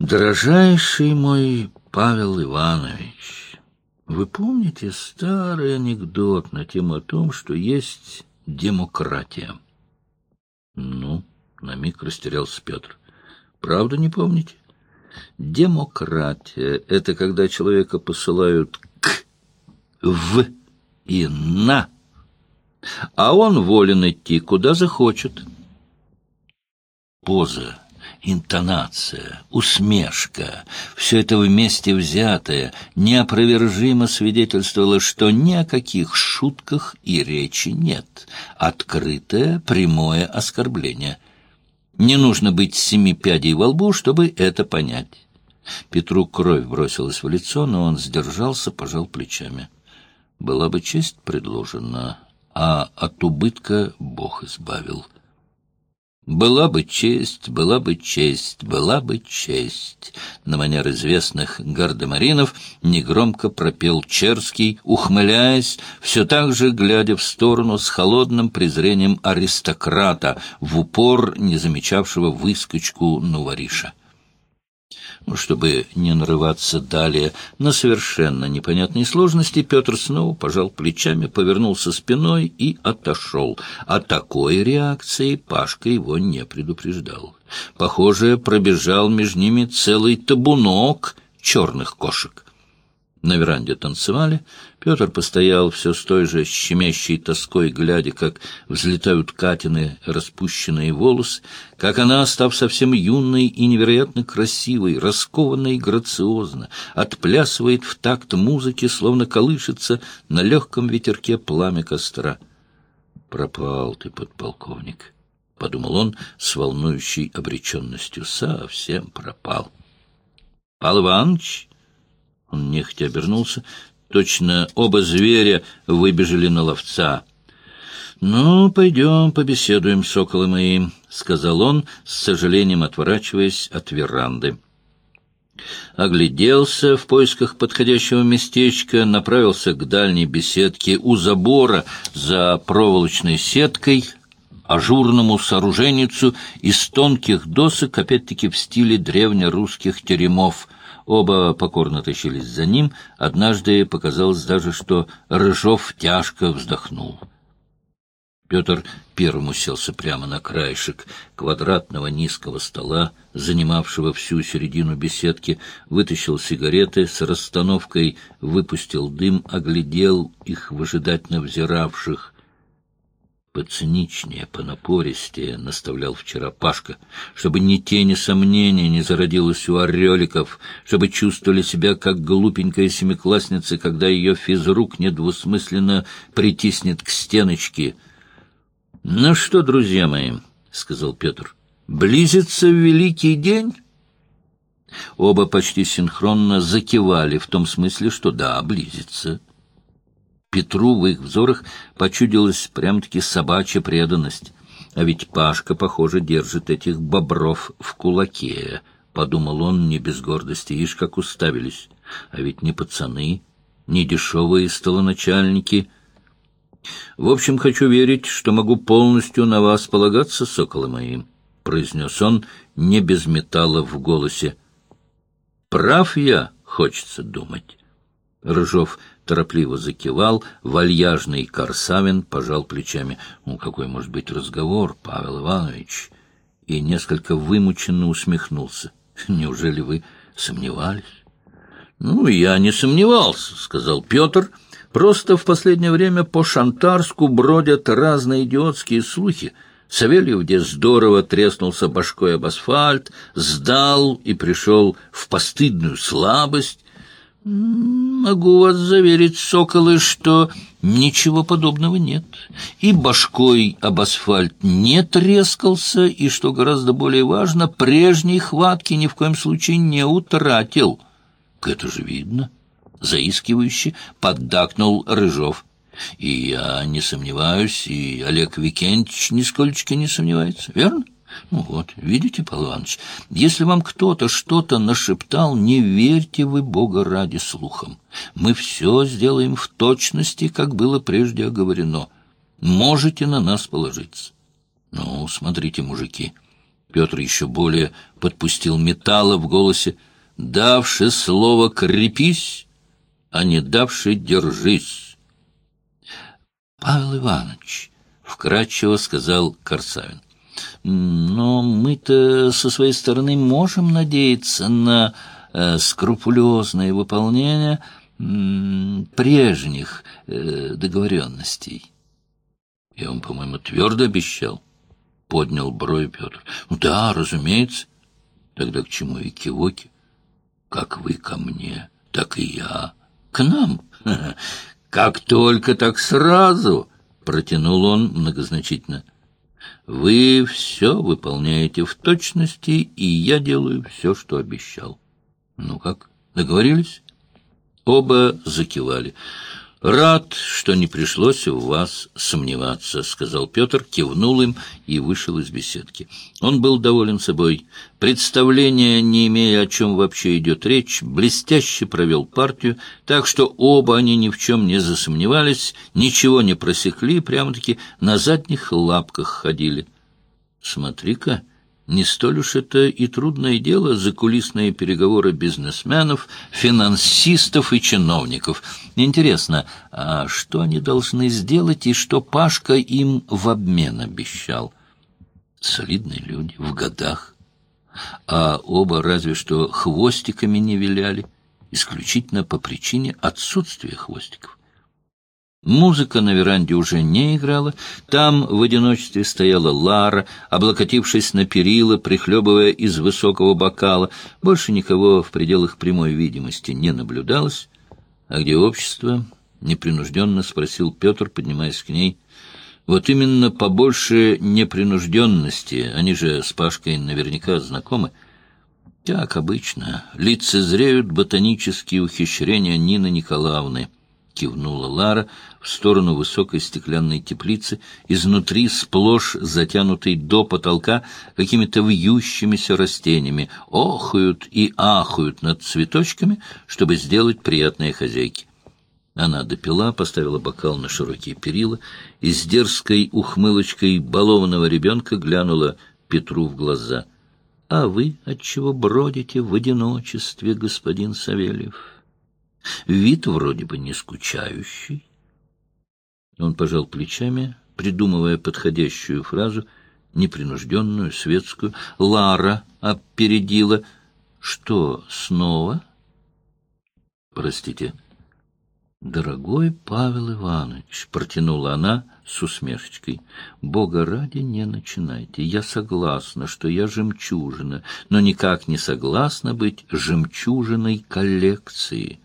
Дорожайший мой Павел Иванович, вы помните старый анекдот на тему о том, что есть демократия? Ну, на миг растерялся Петр. Правда не помните? Демократия — это когда человека посылают к, в и на, а он волен идти куда захочет. Поза интонация, усмешка, все это вместе взятое неопровержимо свидетельствовало, что ни о каких шутках и речи нет. Открытое, прямое оскорбление. Не нужно быть семи пядей во лбу, чтобы это понять. Петру кровь бросилась в лицо, но он сдержался, пожал плечами. Была бы честь предложена, а от убытка Бог избавил. Была бы честь, была бы честь, была бы честь. На манер известных гардемаринов негромко пропел Черский, ухмыляясь, все так же глядя в сторону с холодным презрением аристократа, в упор не замечавшего выскочку Нувариша. Чтобы не нарываться далее на совершенно непонятные сложности, Петр снова пожал плечами, повернулся спиной и отошел. О такой реакции Пашка его не предупреждал. Похоже, пробежал между ними целый табунок черных кошек. На веранде танцевали. Петр постоял все с той же щемящей тоской, глядя, как взлетают Катины распущенные волосы, как она, став совсем юной и невероятно красивой, раскованно и грациозно, отплясывает в такт музыки, словно колышется на легком ветерке пламя костра. «Пропал ты, подполковник», — подумал он с волнующей обреченностью, — «совсем пропал». «Пал Иванович?» Он нехотя обернулся. Точно оба зверя выбежали на ловца. «Ну, пойдем побеседуем, соколы мои», — сказал он, с сожалением отворачиваясь от веранды. Огляделся в поисках подходящего местечка, направился к дальней беседке у забора за проволочной сеткой, ажурному сооруженницу из тонких досок, опять-таки в стиле древнерусских теремов — Оба покорно тащились за ним. Однажды показалось даже, что Рыжов тяжко вздохнул. Петр первым уселся прямо на краешек квадратного низкого стола, занимавшего всю середину беседки, вытащил сигареты с расстановкой, выпустил дым, оглядел их выжидательно взиравших поциничнее, понапористее, — наставлял вчера Пашка, чтобы ни тени сомнений не зародилось у ореликов, чтобы чувствовали себя как глупенькая семиклассница, когда ее физрук недвусмысленно притиснет к стеночке. — Ну что, друзья мои, — сказал Петр, — близится великий день? Оба почти синхронно закивали в том смысле, что да, близится. — Петру в их взорах почудилась прям-таки собачья преданность. А ведь Пашка, похоже, держит этих бобров в кулаке, — подумал он не без гордости, ишь как уставились. А ведь не пацаны, не дешевые столоначальники. В общем, хочу верить, что могу полностью на вас полагаться, соколы мои, — произнес он не без металла в голосе. Прав я, хочется думать. Рыжов торопливо закивал, вальяжный Корсавин пожал плечами. «Ну, какой может быть разговор, Павел Иванович?» И несколько вымученно усмехнулся. «Неужели вы сомневались?» «Ну, я не сомневался», — сказал Петр. «Просто в последнее время по Шантарску бродят разные идиотские слухи. Савельев где здорово треснулся башкой об асфальт, сдал и пришел в постыдную слабость, Могу вас заверить, соколы, что ничего подобного нет. И башкой об асфальт не трескался, и, что гораздо более важно, прежней хватки ни в коем случае не утратил. Это же видно. Заискивающе поддакнул Рыжов. И я не сомневаюсь, и Олег Викентьевич нисколько не сомневается, верно? Ну вот, видите, Иванович, если вам кто-то что-то нашептал, не верьте вы Бога ради слухам. Мы все сделаем в точности, как было прежде оговорено. Можете на нас положиться. Ну, смотрите, мужики, Петр еще более подпустил металла в голосе, давши слово «крепись», а не давши «держись». Павел Иванович, — вкратчиво сказал Корсавин, — но мы-то со своей стороны можем надеяться на э, скрупулезное выполнение прежних э, договоренностей. Я вам, по-моему, твердо обещал. Поднял брови Петр. Ну да, разумеется. Тогда к чему и кивоки? Как вы ко мне, так и я. К нам. Как только, так сразу, протянул он многозначительно. Вы все выполняете в точности, и я делаю все, что обещал. Ну как, договорились? Оба закивали. «Рад, что не пришлось в вас сомневаться», — сказал Петр, кивнул им и вышел из беседки. Он был доволен собой. Представление, не имея о чем вообще идет речь, блестяще провел партию, так что оба они ни в чем не засомневались, ничего не просекли, прямо-таки на задних лапках ходили. «Смотри-ка!» Не столь уж это и трудное дело закулисные переговоры бизнесменов, финансистов и чиновников. Интересно, а что они должны сделать и что Пашка им в обмен обещал? Солидные люди, в годах. А оба разве что хвостиками не виляли, исключительно по причине отсутствия хвостиков. Музыка на веранде уже не играла. Там в одиночестве стояла Лара, облокотившись на перила, прихлебывая из высокого бокала. Больше никого в пределах прямой видимости не наблюдалось. «А где общество?» — непринужденно спросил Петр, поднимаясь к ней. «Вот именно побольше непринужденности. Они же с Пашкой наверняка знакомы». «Как обычно. Лицезреют ботанические ухищрения Нины Николаевны». — кивнула Лара в сторону высокой стеклянной теплицы, изнутри сплошь затянутой до потолка какими-то вьющимися растениями, охают и ахают над цветочками, чтобы сделать приятные хозяйки. Она допила, поставила бокал на широкие перила и с дерзкой ухмылочкой балованного ребенка глянула Петру в глаза. — А вы отчего бродите в одиночестве, господин Савельев? — Вид вроде бы не скучающий. Он пожал плечами, придумывая подходящую фразу, непринужденную, светскую. Лара опередила. «Что, снова?» «Простите». «Дорогой Павел Иванович», — протянула она с усмешечкой, — «Бога ради не начинайте. Я согласна, что я жемчужина, но никак не согласна быть жемчужиной коллекции».